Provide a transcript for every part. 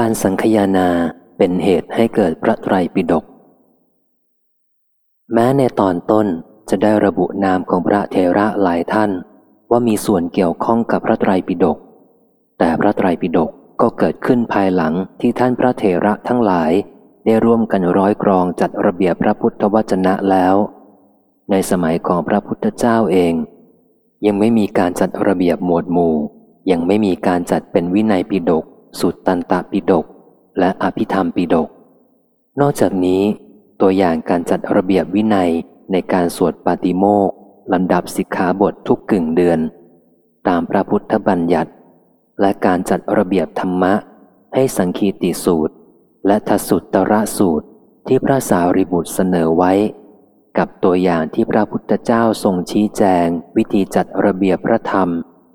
การสังคยนาเป็นเหตุให้เกิดพระไตรปิฎกแม้ในตอนต้นจะได้ระบุนามของพระเทระหลายท่าน ว่ามีส่วนเกี่ยวข้องกับพระไตรปิฎกแต่พระไตรปิฎกก็เกิดขึ้นภายหลังที่ท่านพระเทระทั้งหลาย ได้ร่วมกันร้อยกรองจัดระเบียบพระพุทธวจนะแล้ว ในสมัยของพระพุทธเจ้าเอง ยังไม่มีการจัดระเบียบหมวดหมู่ ยังไม่มีการจัดเป็นวินัยปิฎก สุตตันตปิฎกและอภิธรรมปิฎกนอกจากนี้ ตัวอย่างการจัดระเบียบวินัยในการสวดปาติโมกลำดับสิกขาบททุกกึ่งเดือน ตามพระพุทธบัญญัติ และการจัดระเบียบธรรมะ ให้สังคีติสูตร และทสุตตระสูตรที่พระสารีบุตรเสนอไว้ กับตัวอย่างที่พระพุทธเจ้าทรงชี้แจง วิธีจัดระเบียบพระธรรม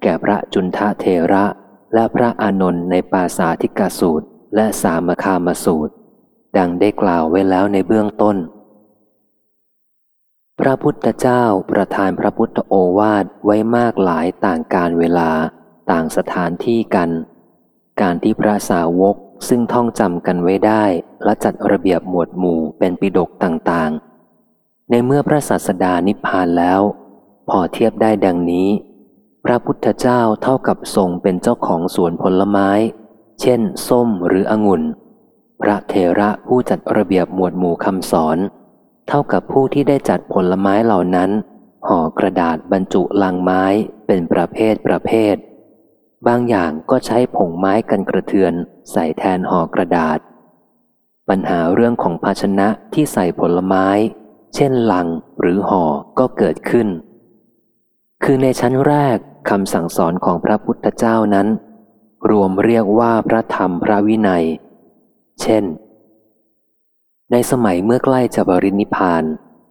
แก่พระจุนทะเทระ และพระอานนท์ในปาสาธิกสูตร และสามคามสูตร ดังได้กล่าวไว้แล้วในเบื้องต้น พระพุทธเจ้าประทานพระพุทธโอวาทไว้มากหลายต่างการเวลาต่างสถานที่กัน การที่พระสาวกซึ่งท่องจำกันไว้ได้ และจัดระเบียบหมวดหมู่เป็นปิดกต่างๆ ในเมื่อพระศาสดานิพพานแล้ว พอเทียบได้ดังนี้ พระพุทธเจ้าเท่ากับทรงเป็นเจ้าของสวนผลไม้ เช่น ส้มหรือองุ่น พระเทระผู้จัดระเบียบหมวดหมู่คำสอน เท่ากับผู้ที่ได้จัดผลไม้เหล่านั้น ห่อกระดาษบรรจุลังไม้เป็นประเภทประเภท บางอย่างก็ใช้ผงไม้กันกระเทือนใส่แทนห่อกระดาษ ปัญหาเรื่องของภาชนะที่ใส่ผลไม้ เช่นลังหรือห่อก็เกิดขึ้น คือในชั้นแรก คำสั่งสอนของพระพุทธเจ้านั้น รวมเรียกว่าพระธรรมพระวินัย เช่น ในสมัยเมื่อใกล้จะบรินิพาน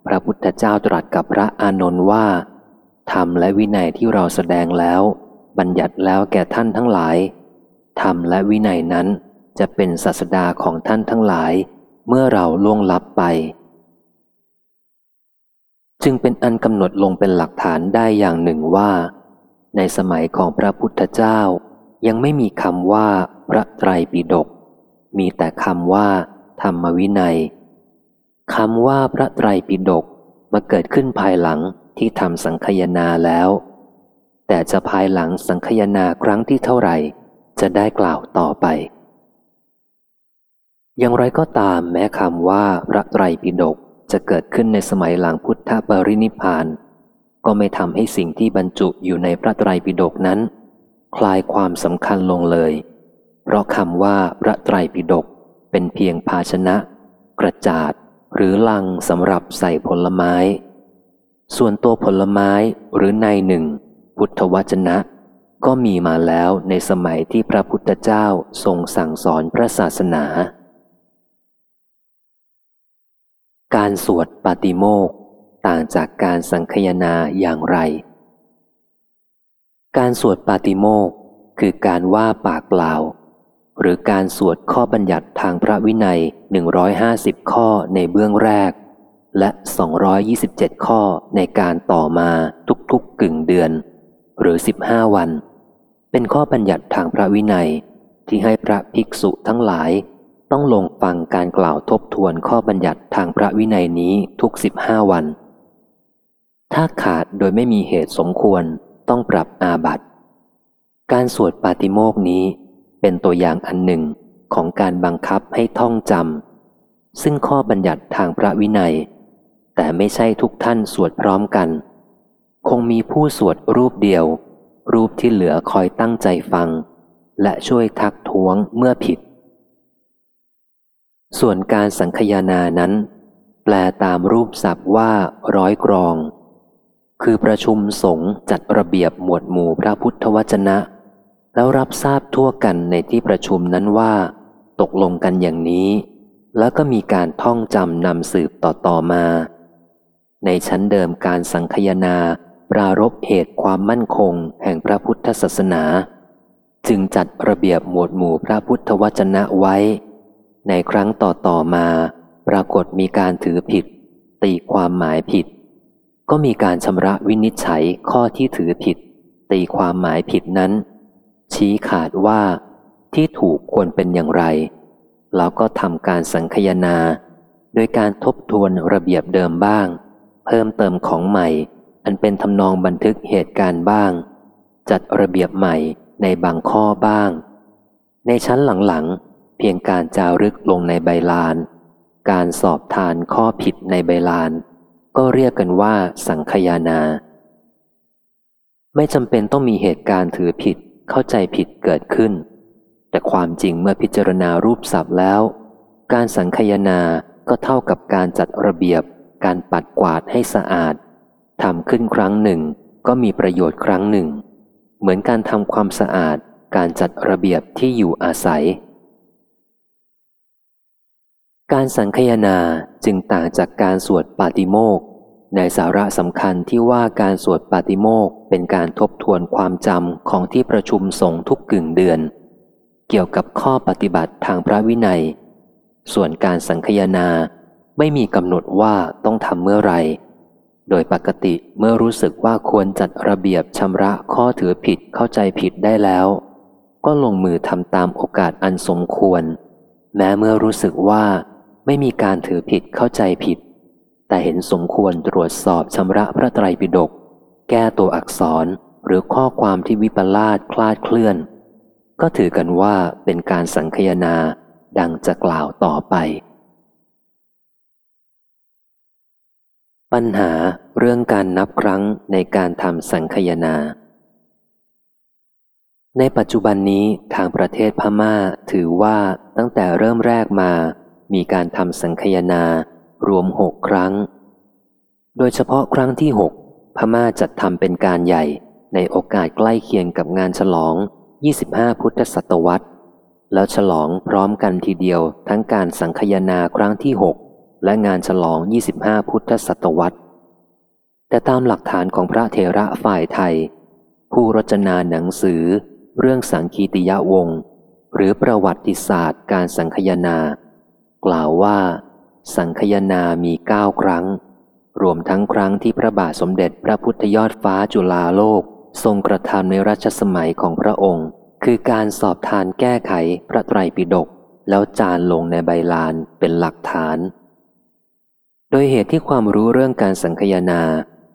พระพุทธเจ้าตรัสกับพระอานนท์ว่า ธรรมและวินัยที่เราแสดงแล้ว บัญญัติแล้วแก่ท่านทั้งหลาย ธรรมและวินัยนั้นจะเป็นศาสดาของท่านทั้งหลาย เมื่อเราล่วงลับไป จึงเป็นอันกำหนดลงเป็นหลักฐานได้อย่างหนึ่งว่า ในสมัยของพระพุทธเจ้า ยังไม่มีคำว่าพระไตรปิฎกมีแต่คำว่า ธรรมวินัยคำว่าพระไตรปิฎกมาเกิดขึ้นภายหลังที่ทำสังคยนาแล้ว แต่จะภายหลังสังคยนาครั้งที่เท่าไหร่ จะได้กล่าวต่อไป อย่างไรก็ตามแม้คำว่าพระไตรปิฎกจะเกิดขึ้นในสมัยหลังพุทธปรินิพาน ก็ไม่ทำให้สิ่งที่บรรจุอยู่ในพระไตรปิฎกนั้น คลายความสำคัญลงเลย เพราะคำว่าพระไตรปิฎกเป็นเพียงภาชนะ กระจาด หรือลังสำหรับใส่ผลไม้ ส่วนตัวผลไม้หรือในหนึ่ง พุทธวจนะ ก็มีมาแล้วในสมัยที่พระพุทธเจ้าทรงสั่งสอนพระศาสนา การสวดปาติโมก ต่างจากการสังคยนาอย่างไร การสวดปาติโมกคือการว่าปากเปล่า หรือการสวดข้อบัญญัติทางพระวินัย 150 ข้อในเบื้องแรก และ 227 ข้อในการต่อมาทุกๆกึ่งเดือน หรือ 15 วัน เป็นข้อบัญญัติทางพระวินัย ที่ให้พระภิกษุทั้งหลายต้องลงฟังการกล่าวทบทวนข้อบัญญัติทางพระวินัยนี้ทุก 15 วัน ถ้าขาดโดยไม่มีเหตุสมควรต้องปรับอาบัติ การสวดปาติโมกนี้เป็นตัวอย่างอันหนึ่งของการบังคับให้ท่องจำซึ่งข้อบัญญัติทางพระวินัย แต่ไม่ใช่ทุกท่านสวดพร้อมกัน คงมีผู้สวดรูปเดียว รูปที่เหลือคอยตั้งใจฟัง และช่วยทักท้วงเมื่อผิด ส่วนการสังคยานานั้น แปลตามรูปศัพท์ว่าร้อยกรอง คือประชุมสงฆ์จัดระเบียบหมวดหมู่พระพุทธวจนะ แล้วรับทราบทั่วกันในที่ประชุมนั้นว่า ตกลงกันอย่างนี้ แล้วก็มีการท่องจำนำสืบต่อต่อมา ในชั้นเดิมการสังคยนา ปรารบเหตุความมั่นคงแห่งพระพุทธศาสนา จึงจัดระเบียบหมวดหมู่พระพุทธวจนะไว้ ในครั้งต่อต่อมา ปรากฏมีการถือผิด ตีความหมายผิด ก็มีการชำระวินิจฉัยข้อที่ถือผิด ตีความหมายผิดนั้น ชี้ขาดว่าที่ถูกควรเป็นอย่างไร แล้วก็ทำการสังคยนา โดยการทบทวนระเบียบเดิมบ้าง เพิ่มเติมของใหม่ อันเป็นทำนองบันทึกเหตุการณ์บ้าง จัดระเบียบใหม่ในบางข้อบ้าง ในชั้นหลังๆ เพียงการจารึกลงในใบลาน การสอบทานข้อผิดในใบลาน ก็เรียกกันว่า สังคยานา ไม่จำเป็นต้องมีเหตุการณ์ถือผิด เข้าใจผิดเกิดขึ้น แต่ความจริงเมื่อพิจารณารูปศัพท์แล้ว การสังคยานาก็เท่ากับการจัดระเบียบ การปัดกวาดให้สะอาดทำขึ้นครั้งหนึ่ง ก็มีประโยชน์ครั้งหนึ่ง เหมือนการทำความสะอาด การจัดระเบียบที่อยู่อาศัยการสังคยนาจึงต่างจากการสวดปาติโมก ในสาระสำคัญที่ว่าการสวดปาติโมกเป็นการทบทวนความจำของที่ประชุมสงฆ์ทุกกึ่งเดือน เกี่ยวกับข้อปฏิบัติทางพระวินัย ส่วนการสังคยนาไม่มีกำหนดว่าต้องทำเมื่อไร โดยปกติเมื่อรู้สึกว่าควรจัดระเบียบชำระข้อถือผิดเข้าใจผิดได้แล้ว ก็ลงมือทำตามโอกาสอันสมควร แม้เมื่อรู้สึกว่าไม่มีการถือผิดเข้าใจผิด แต่เห็นสมควรตรวจสอบชำระพระไตรปิฎกแก้ตัวอักษรหรือข้อความที่วิปลาสคลาดเคลื่อน ก็ถือกันว่าเป็นการสังคยนาดังจะกล่าวต่อไป ปัญหาเรื่องการนับครั้งในการทำสังคยนา ในปัจจุบันนี้ทางประเทศพม่าถือว่าตั้งแต่เริ่มแรกมา มีการทำสังคยนา รวมหกครั้ง โดยเฉพาะครั้งที่หกพม่าจัดทำเป็นการใหญ่ในโอกาสใกล้เคียงกับงานฉลอง 25 พุทธศตวรรษ แล้วฉลองพร้อมกันทีเดียวทั้งการสังคยนาครั้งที่หกและงานฉลอง 25 พุทธศตวรรษ แต่ตามหลักฐานของพระเทระฝ่ายไทย ผู้รจนาหนังสือ เรื่องสังคีติยะวง หรือประวัติศาสตร์การสังคยนา กล่าวว่า สังคยนามีเก้าครั้ง รวมทั้งครั้งที่พระบาทสมเด็จพระพุทธยอดฟ้าจุฬาโลก ทรงกระทำในรัชสมัยของพระองค์ คือการสอบทานแก้ไขพระไตรปิฎกแล้วจานลงในใบลานเป็นหลักฐาน โดยเหตุที่ความรู้เรื่องการสังคยนา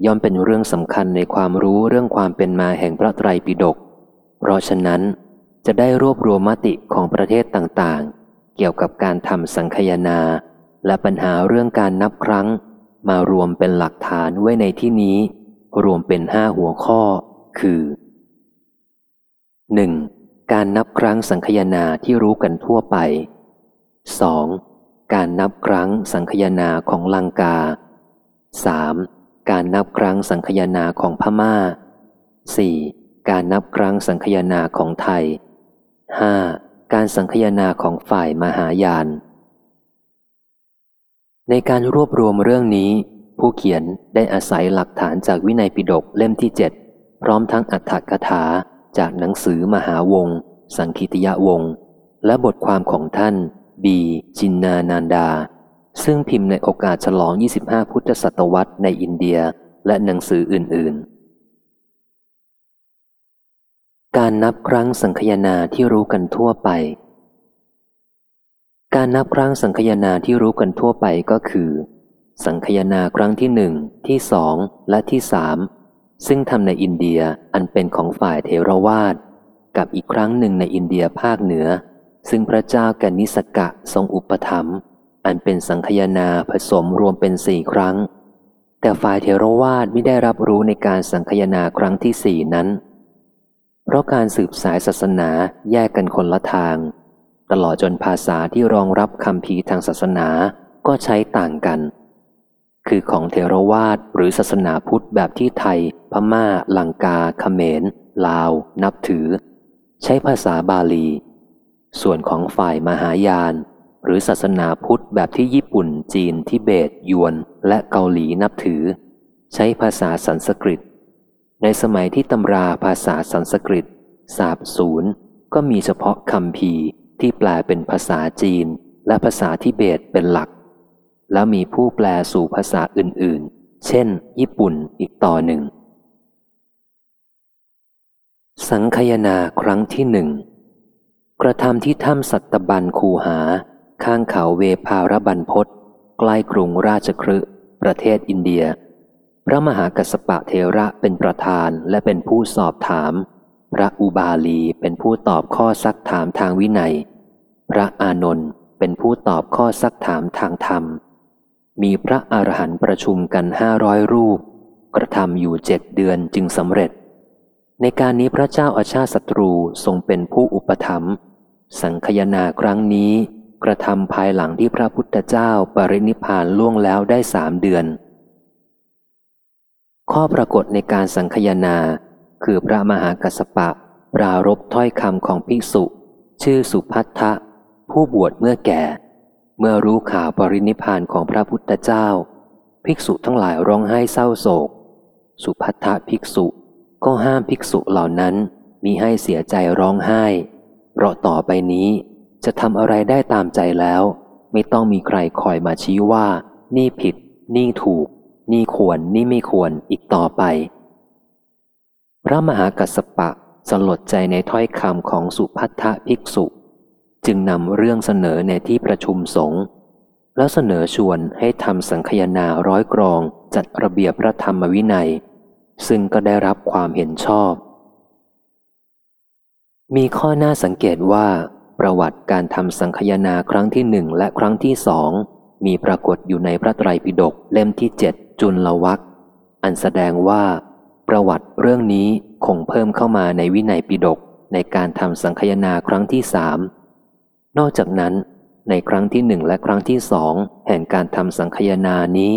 ย่อมเป็นเรื่องสำคัญในความรู้เรื่องความเป็นมาแห่งพระไตรปิฎก เพราะฉะนั้น จะได้รวบรวมมติของประเทศต่างๆ เกี่ยวกับการทำสังคยนา และปัญหาเรื่องการนับครั้ง มารวมเป็นหลักฐานไว้ในที่นี้ รวมเป็นห้าหัวข้อ คือ 1. การนับครั้งสังคยนาที่รู้กันทั่วไป 2. การนับครั้งสังคยนาของลังกา 3. การนับครั้งสังคยนาของพมา่า 4. การนับครั้งสังคยนาของไทย 5. การสังคยนาของฝ่ายมหายาน ในการรวบรวมเรื่องนี้ ผู้เขียนได้อาศัยหลักฐานจากวินัยปิฎกเล่มที่เจ็ดพร้อมทั้งอัฏฐกถาจากหนังสือมหาวง สังคิตยวง และบทความของท่าน บี จินนานานดา ซึ่งพิมพ์ในโอกาสฉลอง 25 พุทธศตวรรษในอินเดียและหนังสืออื่น ๆ การนับครั้งสังคยนาที่รู้กันทั่วไป การนับครั้งสังคยนาที่รู้กันทั่วไปก็คือ สังคยนาครั้งที่หนึ่งที่สองและที่สามซึ่งทำในอินเดียอันเป็นของฝ่ายเทรวาสกับอีกครั้งหนึ่งในอินเดียภาคเหนือ ซึ่งพระเจ้าแกนิสกะทรงอุปถัมภ์อันเป็นสังคยนาผสมรวมเป็นสี่ครั้ง แต่ฝ่ายเทรวาสไม่ได้รับรู้ในการสังคยนาครั้งที่สี่นั้น เพราะการสืบสายศาสนาแยกกันคนละทาง ตลอดจนภาษาที่รองรับคำพีทางศาสนาก็ใช้ต่างกัน คือของเทรวาสหรือศาสนาพุทธแบบที่ไทย พมา่า ลังกาเขมร ลาว นับถือ ใช้ภาษาบาลี ส่วนของฝ่ายมหายาน หรือศาสนาพุทธแบบที่ญี่ปุ่น จีน ทิเบต ยวน และเกาหลีนับถือ ใช้ภาษาสันสกฤต ในสมัยที่ตำราภาษาสันสกฤตสาบศูนย์ก็มีเฉพาะคำพี ที่แปลเป็นภาษาจีนและภาษาทิเบตเป็นหลัก แล้วมีผู้แปลสู่ภาษาอื่นๆ เช่น ญี่ปุ่นอีกต่อหนึ่ง สังคยนาครั้งที่หนึ่งกระทำที่ถ้ำสัตบันคูหา ข้างเขาเวภารบันพศใกล้กรุงราชครึประเทศอินเดีย พระมหากัสปะเทระเป็นประธานและเป็นผู้สอบถาม พระอุบาลีเป็นผู้ตอบข้อซักถามทางวินัย พระอานนท์เป็นผู้ตอบข้อซักถามทางธรรม มีพระอรหันต์ประชุมกันห้าร้อยรูป กระทำอยู่เจ็ดเดือนจึงสำเร็จ ในการนี้พระเจ้าอาชาติศัตรูทรงเป็นผู้อุปถัมภ์สังคยนาครั้งนี้ กระทำภายหลังที่พระพุทธเจ้าปรินิพานล่วงแล้วได้สามเดือน ข้อปรากฏในการสังคยนาคือพระมหากัสปะ ปรารบถ้อยคำของภิกษุ ชื่อสุพัทธะ ผู้บวชเมื่อแก่ เมื่อรู้ข่าวปรินิพานของพระพุทธเจ้า ภิกษุทั้งหลายร้องไห้เศร้าโศก สุพัทธะภิกษุก็ห้ามภิกษุเหล่านั้นมีให้เสียใจร้องไห้ เพราะต่อไปนี้จะทำอะไรได้ตามใจแล้ว ไม่ต้องมีใครคอยมาชี้ว่า นี่ผิด นี่ถูก นี่ควรนี่ไม่ควรอีกต่อไป พระมหากัสสปะสลดใจในถ้อยคำของสุพัทธภิกษุ จึงนำเรื่องเสนอในที่ประชุมสงฆ์แล้วเสนอชวนให้ทำสังคยนาร้อยกรองจัดระเบียบพระธรรมวินัย ซึ่งก็ได้รับความเห็นชอบ มีข้อน่าสังเกตว่า ประวัติการทำสังคยนาครั้งที่หนึ่งและครั้งที่สองมีปรากฏอยู่ในพระไตรปิฎกเล่มที่เจ็ดจุลวักอันแสดงว่า ประวัติเรื่องนี้คงเพิ่มเข้ามาในวินัยปิฎกในการทำสังคยนาครั้งที่สาม นอกจากนั้น ในครั้งที่หนึ่งและครั้งที่สองแห่งการทำสังคยนานี้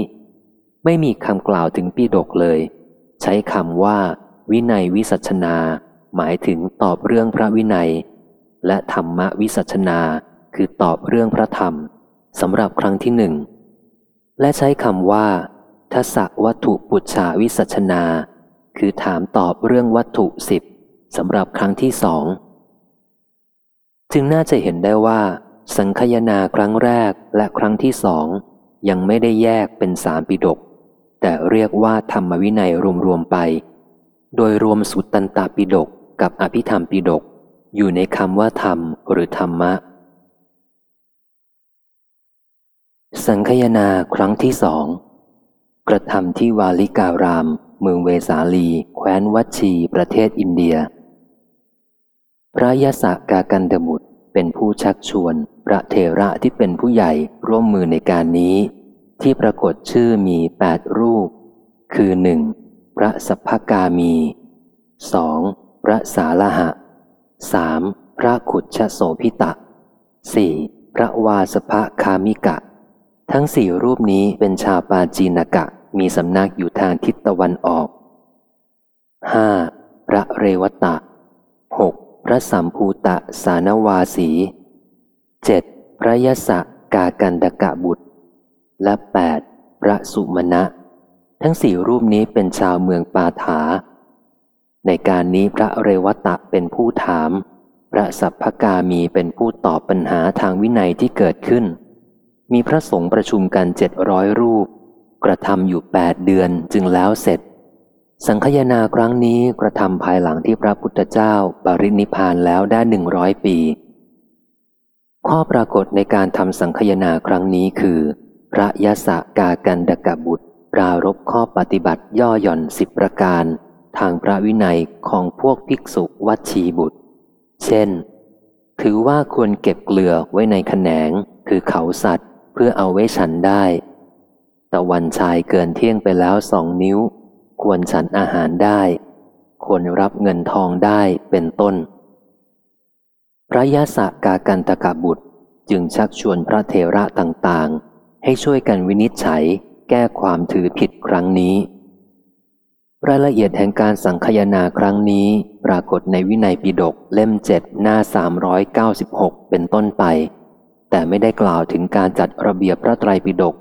ไม่มีคำกล่าวถึงปิฎกเลย ใช้คำว่า วินัยวิสัชนา หมายถึงตอบเรื่องพระวินัย และธรรมวิสัชนาคือตอบเรื่องพระธรรมสำหรับครั้งที่หนึ่งและใช้คำว่าทศวัตถุปุจฉาวิสัชนา คือถามตอบเรื่องวัตถุสิบสำหรับครั้งที่สอง จึงน่าจะเห็นได้ว่า สังคยนาครั้งแรกและครั้งที่สอง ยังไม่ได้แยกเป็นสามปิดก แต่เรียกว่าธรรมวินัยรวมๆไป โดยรวมสุตตันตปิดกกับอภิธรรมปิดก อยู่ในคำว่าธรรมหรือธรรมะ สังคยนาครั้งที่สอง กระทำที่วาลิการาม เมืองเวสาลี แคว้นวัชีประเทศอินเดีย พระยศกากันดบุตเป็นผู้ชักชวน พระเทระที่เป็นผู้ใหญ่ร่วมมือในการนี้ ที่ปรากฏชื่อมีแปดรูป คือหนึ่งพระสัพพกามีสองพระสาลหะสามพระขุดชโสพิตะสี่พระวาสภคามิกะ ทั้งสี่รูปนี้เป็นชาวปาจีนกะ มีสำนักอยู่ทางทิศตะวันออกห้าพระเรวตะหก พระสัมภูตะสานวาสีเจ็ดพระยศกากันดกะบุตร และแปดพระสุมณะ ทั้งสี่รูปนี้เป็นชาวเมืองปาถา ในการนี้พระเรวตะเป็นผู้ถาม พระสัพพกามีเป็นผู้ตอบปัญหาทางวินัยที่เกิดขึ้น มีพระสงฆ์ประชุมกันเจ็ดร้อยรูป กระทำอยู่แปดเดือนจึงแล้วเสร็จ สังคยนาครั้งนี้กระทำภายหลังที่พระพุทธเจ้าปรินิพานแล้วได้หนึ่งร้อยปี ข้อปรากฏในการทำสังคยนาครั้งนี้คือ พระยศกากันดกบุตรปรารบข้อปฏิบัติย่อหย่อนสิบประการ ทางพระวินัยของพวกภิกษุวัชีบุตร เช่น ถือว่าควรเก็บเกลือไว้ในแขนงคือเขาสัตว์เพื่อเอาไว้ฉันได้ ตะวันชายเกินเที่ยงไปแล้วสองนิ้ว ควรฉันอาหารได้ ควรรับเงินทองได้เป็นต้น พระยาสกากันตกะบุตรจึงชักชวนพระเทระต่างๆ ให้ช่วยกันวินิจฉัยแก้ความถือผิดครั้งนี้ รายละเอียดแห่งการสังคยนาครั้งนี้ปรากฏในวินัยปิฎกเล่มเจ็ดหน้า 396 เป็นต้นไป แต่ไม่ได้กล่าวถึงการจัดระเบียบพระไตรปิฎก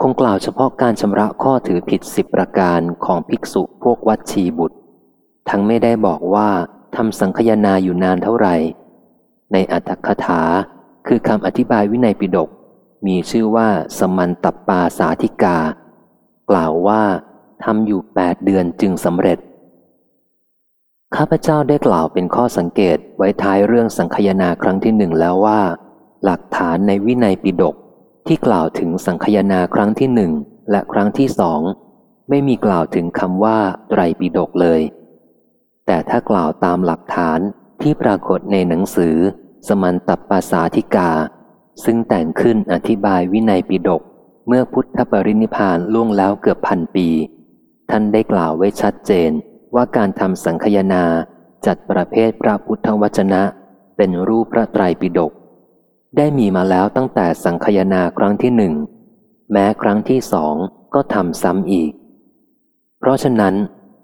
คงกล่าวเฉพาะการชำระข้อถือผิดสิบประการของภิกษุพวกวัดชีบุตร ทั้งไม่ได้บอกว่าทำสังคยนาอยู่นานเท่าไหร่ ในอัตถคถาคือคำอธิบายวินัยปิฎกมีชื่อว่าสมันตปปาสาธิกา กล่าวว่าทำอยู่แปดเดือนจึงสำเร็จ ข้าพเจ้าได้กล่าวเป็นข้อสังเกตไว้ท้ายเรื่องสังคยนาครั้งที่หนึ่งแล้วว่า หลักฐานในวินัยปิฎก ที่กล่าวถึงสังคยนาครั้งที่หนึ่งและครั้งที่สองไม่มีกล่าวถึงคำว่าไตรปิฎกเลย แต่ถ้ากล่าวตามหลักฐานที่ปรากฏในหนังสือ สมันตปาสาธิกา ซึ่งแต่งขึ้นอธิบายวินัยปิฎกเมื่อพุทธปรินิพานล่วงแล้วเกือบพันปี ท่านได้กล่าวไว้ชัดเจนว่าการทำสังคยนาจัดประเภทพระพุทธวจนะ เป็นรูปพระไตรปิฎก ได้มีมาแล้วตั้งแต่สังคยนาครั้งที่หนึ่ง แม้ครั้งที่สองก็ทำซ้ำอีก เพราะฉะนั้น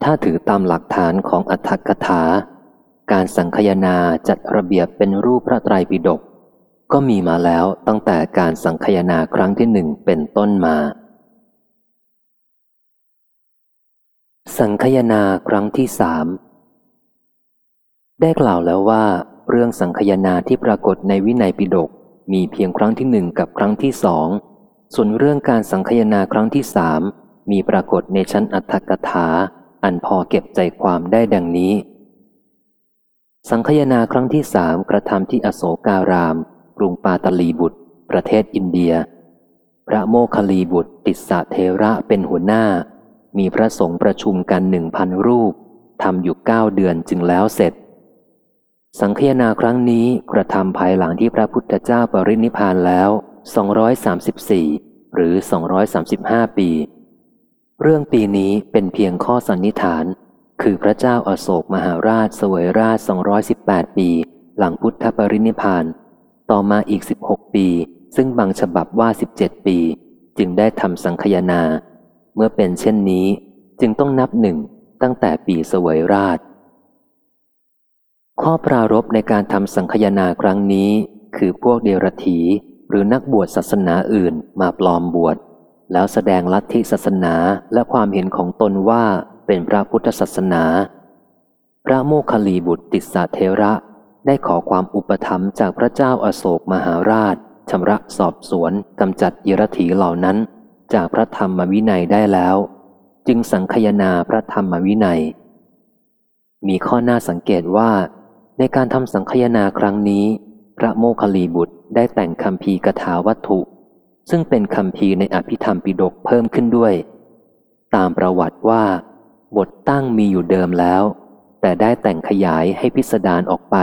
ถ้าถือตามหลักฐานของอัตถกถา การสังคยนาจัดระเบียบเป็นรูปพระไตรปิฎกก็มีมาแล้วตั้งแต่การสังคยนาครั้งที่หนึ่งเป็นต้นมา สังคยนาครั้งที่สามได้กล่าวแล้วว่า เรื่องสังคยนาที่ปรากฏในวินัยปิฎก มีเพียงครั้งที่หนึ่งกับครั้งที่สองส่วนเรื่องการสังคยนาครั้งที่สามมีปรากฏในชั้นอัตถกถา อันพอเก็บใจความได้ดังนี้ สังคยนาครั้งที่สามกระทำที่อโศการาม กรุงปาตลีบุตร ประเทศอินเดีย พระโมคคลีบุตร ติสสะเทระเป็นหัวหน้า มีพระสงฆ์ประชุมกันหนึ่งพันรูปทำอยู่เก้าเดือนจึงแล้วเสร็จ สังคยนาครั้งนี้กระทำภายหลังที่พระพุทธเจ้าปรินิพานแล้ว 234 หรือ 235 ปี เรื่องปีนี้เป็นเพียงข้อสันนิษฐาน คือพระเจ้าอาโศกมหาราชสวยราช 218 ปี หลังพุทธปรินิพาน ต่อมาอีก 16 ปี ซึ่งบางฉบับว่า 17 ปี จึงได้ทำสังคยนา เมื่อเป็นเช่นนี้จึงต้องนับหนึ่งตั้งแต่ปีสวยราช ข้อปรารบในการทำสังคยนาครั้งนี้ คือพวกเดรธีหรือนักบวชศาสนาอื่นมาปลอมบวช แล้วแสดงลัทธิศาสนาและความเห็นของตนว่าเป็นพระพุทธศาสนา พระโมคคัลลีบุตรติสาเทระได้ขอความอุปถัมภ์จากพระเจ้าอาโศกมหาราชชำระสอบสวนกำจัดยรถีเหล่านั้น จากพระธรรมวินัยได้แล้ว จึงสังคยนาพระธรรมวินัย มีข้อน่าสังเกตว่า ในการทำสังคยนาครั้งนี้ พระโมคคัลลีบุตรได้แต่งคำพีกถาวัตถุ ซึ่งเป็นคำพีในอภิธรรมปิฎกเพิ่มขึ้นด้วย ตามประวัติว่า บทตั้งมีอยู่เดิมแล้ว แต่ได้แต่งขยายให้พิสดารออกไป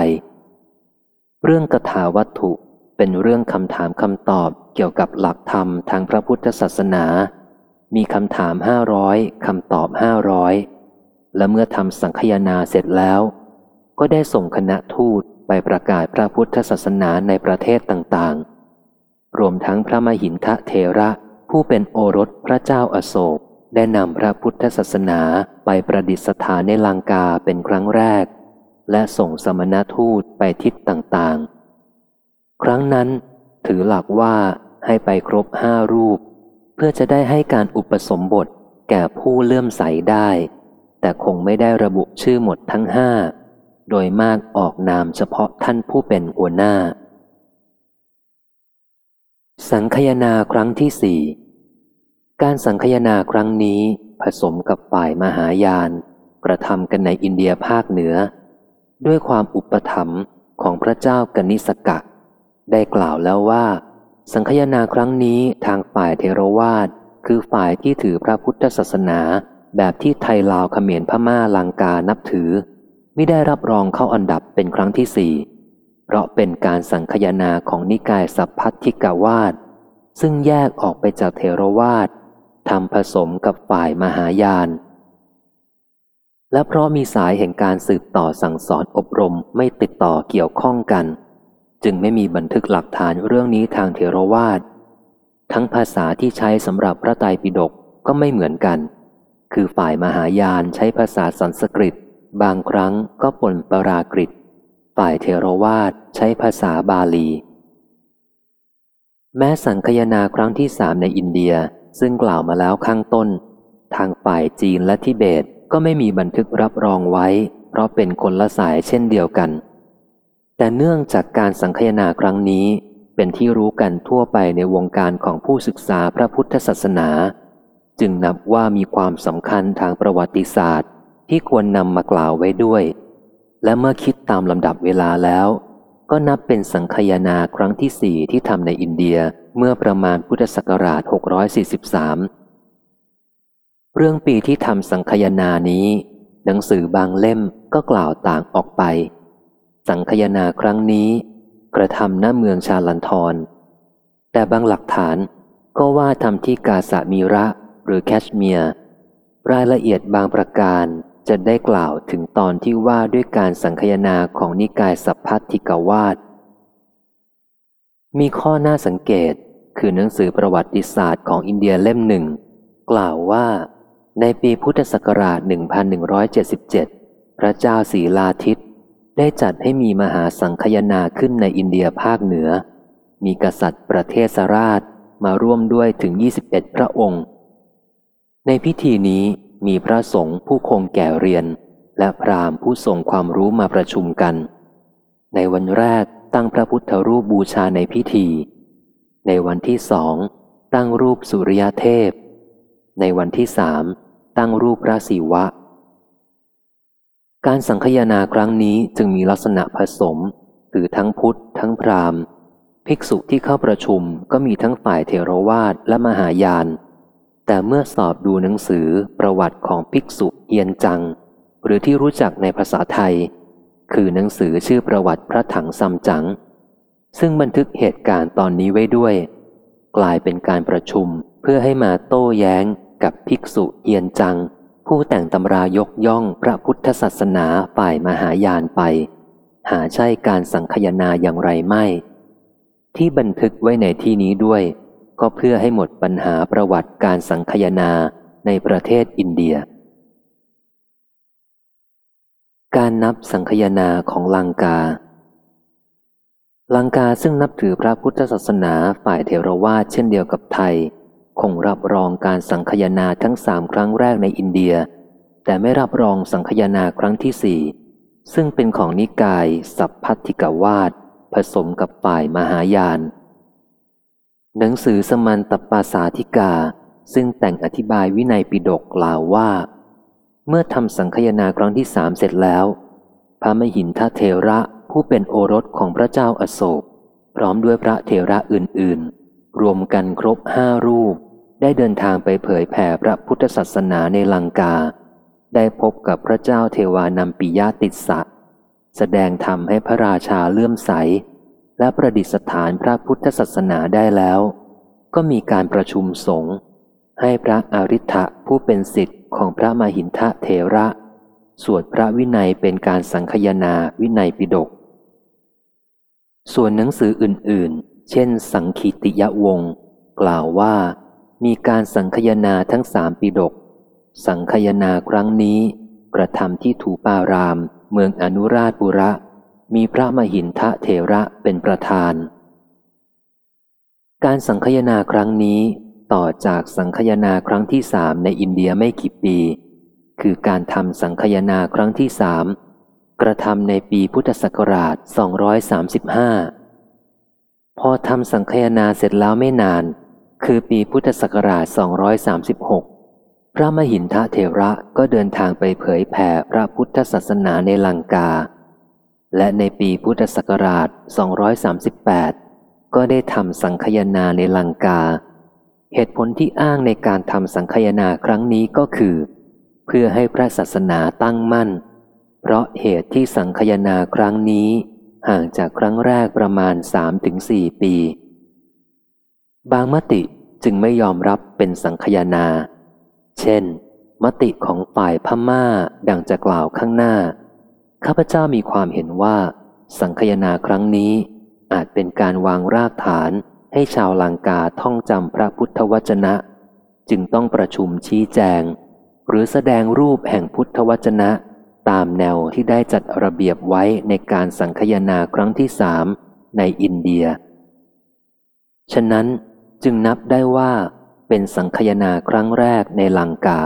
เรื่องกถาวัตถุเป็นเรื่องคำถามคำตอบเกี่ยวกับหลักธรรมทางพระพุทธศาสนา มีคำถามห้าร้อยคำตอบห้าร้อยและเมื่อทำสังคยนาเสร็จแล้ว ก็ได้ส่งคณะทูตไปประกาศพระพุทธศาสนาในประเทศต่างๆ รวมทั้งพระมหินทะเทระผู้เป็นโอรสพระเจ้าอาโศก ได้นำพระพุทธศาสนาไปประดิษฐานในลังกาเป็นครั้งแรก และส่งสมณทูตไปทิศต่างๆ ครั้งนั้นถือหลักว่าให้ไปครบห้ารูป เพื่อจะได้ให้การอุปสมบทแก่ผู้เลื่อมใสได้ แต่คงไม่ได้ระบุชื่อหมดทั้งห้า โดยมากออกนามเฉพาะท่านผู้เป็นหัวหน้า สังคยนาครั้งที่สี่การสังคยนาครั้งนี้ผสมกับฝ่ายมหายาน กระทำกันในอินเดียภาคเหนือ ด้วยความอุปถัมภ์ของพระเจ้ากนิสกะ ได้กล่าวแล้วว่า สังคยนาครั้งนี้ทางฝ่ายเทรวาสคือฝ่ายที่ถือพระพุทธศาสนา แบบที่ไทยลาวเขมรพม่าลังกานับถือ ม่ได้รับรองเข้าอันดับเป็นครั้งที่สี่เพราะเป็นการสังคยนาของนิกายสัพพัทธิกาวาสซึ่งแยกออกไปจากเทรวาสทำผสมกับฝ่ายมหายาน และเพราะมีสายแห่งการสืบต่อสั่งสอนอบรมไม่ติดต่อเกี่ยวข้องกัน จึงไม่มีบันทึกหลักฐานเรื่องนี้ทางเทรวาสทั้งภาษาที่ใช้สำหรับพระไตรปิฎกก็ไม่เหมือนกัน คือฝ่ายมหายานใช้ภาษาสันสกฤต บางครั้งก็ปนปรากฤตฝ่ายเทรวาสใช้ภาษาบาลี แม้สังคยนาครั้งที่สามในอินเดียซึ่งกล่าวมาแล้วข้างต้น ทางฝ่ายจีนและทิเบตก็ไม่มีบันทึกรับรองไว้ เพราะเป็นคนละสายเช่นเดียวกัน แต่เนื่องจากการสังคยนาครั้งนี้ เป็นที่รู้กันทั่วไปในวงการของผู้ศึกษาพระพุทธศาสนา จึงนับว่ามีความสำคัญทางประวัติศาสตร์ ที่ควรนำมากล่าวไว้ด้วย และเมื่อคิดตามลำดับเวลาแล้ว ก็นับเป็นสังคยนาครั้งที่สี่ที่ทำในอินเดียเมื่อประมาณพุทธศักราช 643 เรื่องปีที่ทำสังคยนานี้ หนังสือบางเล่มก็กล่าวต่างออกไป สังคยนาครั้งนี้ กระทำหน้าเมืองชาลันทร แต่บางหลักฐานก็ว่าทำที่กาสามีระหรือแคชเมียร์รายละเอียดบางประการ จะได้กล่าวถึงตอนที่ว่าด้วยการสังคยนาของนิกายสัพพัทธิกวาดมีข้อน่าสังเกตคือหนังสือประวัติศาสตร์ของอินเดียเล่มหนึ่ง กล่าวว่า ในปีพุทธศักราช 1177 พระเจ้าศรีลาทิตได้จัดให้มีมหาสังคยนาขึ้นในอินเดียภาคเหนือ มีกษัตริย์ประเทศราชมาร่วมด้วยถึง 21 พระองค์ ในพิธีนี้ มีพระสงฆ์ผู้คงแก่เรียน และพราหมณ์ผู้ทรงความรู้มาประชุมกัน ในวันแรกตั้งพระพุทธรูปบูชาในพิธี ในวันที่สองตั้งรูปสุริยเทพ ในวันที่สามตั้งรูปพระศิวะ การสังคยนาครั้งนี้จึงมีลักษณะผสมคือทั้งพุทธ ทั้งพราหมณ์ ภิกษุที่เข้าประชุมก็มีทั้งฝ่ายเทรวาสและมหายาน แต่เมื่อสอบดูหนังสือประวัติของภิกษุเอียนจัง หรือที่รู้จักในภาษาไทย คือหนังสือชื่อประวัติพระถังซัมจั๋งซึ่งบันทึกเหตุการณ์ตอนนี้ไว้ด้วย กลายเป็นการประชุมเพื่อให้มาโต้แย้งกับภิกษุเอียนจัง ผู้แต่งตำรายกย่องพระพุทธศาสนาฝ่ายมหายานไป หาใช่การสังคยนาอย่างไรไม่ ที่บันทึกไว้ในที่นี้ด้วย ก็เพื่อให้หมดปัญหาประวัติการสังคยนาในประเทศอินเดีย การนับสังคยนาของลังกา ลังกาซึ่งนับถือพระพุทธศาสนาฝ่ายเทรวาสเช่นเดียวกับไทย คงรับรองการสังคยนาทั้งสามครั้งแรกในอินเดีย แต่ไม่รับรองสังคยนาครั้งที่สี่ซึ่งเป็นของนิกาย สัพพัทธิกวาดผสมกับฝ่ายมหายาน หนังสือสมันตปาสาธิกา ซึ่งแต่งอธิบายวินัยปิฎกกล่าวว่า เมื่อทำสังคยนาครั้งที่สามเสร็จแล้ว พระมหินทเทระผู้เป็นโอรสของพระเจ้าอโศก พร้อมด้วยพระเทระอื่นๆ รวมกันครบห้ารูป ได้เดินทางไปเผยแผ่พระพุทธศาสนาในลังกา ได้พบกับพระเจ้าเทวานัมปิยติสสะแสดงธรรมให้พระราชาเลื่อมใส และประดิษฐานพระพุทธศาสนาได้แล้ว ก็มีการประชุมสงฆ์ให้พระอริ t ะผู้เป็นสิทธิ์ของพระมหินทะเทระ สวดพระวินัยเป็นการสังคยนาวินัยปิฎกส่วนหนังสืออื่นๆ เช่น สังคีติยวงศ์กล่าวว่า มีการสังคยนาทั้งสามปิฎกสังคยนาครั้งนี้ กระทำที่ถูปาราม เมืองอนุราชบุระ มีพระมหินทะเทระเป็นประธาน การสังคยนาครั้งนี้ต่อจากสังคยนาครั้งที่สามในอินเดียไม่กี่ปี คือการทำสังคยนาครั้งที่สามกระทำในปีพุทธศักราช 235 พอทำสังคยนาเสร็จแล้วไม่นาน คือปีพุทธศักราช 236 พระมหินทะเทระก็เดินทางไปเผยแผ่พระพุทธศาสนาในลังกา และในปีพุทธศักราช 238 ก็ได้ทำสังคยนาในลังกา เหตุผลที่อ้างในการทำสังคยนาครั้งนี้ก็คือ เพื่อให้พระศาสนาตั้งมั่น เพราะเหตุที่สังคยนาครั้งนี้ห่างจากครั้งแรกประมาณ 3-4 ปี บางมติจึงไม่ยอมรับเป็นสังคยนา เช่น มติของฝ่ายพม่าดังจะกล่าวข้างหน้า ข้าพเจ้ามีความเห็นว่า สังคยนาครั้งนี้ อาจเป็นการวางรากฐานให้ชาวลังกาท่องจำพระพุทธวจนะ จึงต้องประชุมชี้แจง หรือแสดงรูปแห่งพุทธวจนะ ตามแนวที่ได้จัดระเบียบไว้ในการสังคยนาครั้งที่สามในอินเดีย ฉะนั้นจึงนับได้ว่าเป็นสังคยนาครั้งแรกในลังกา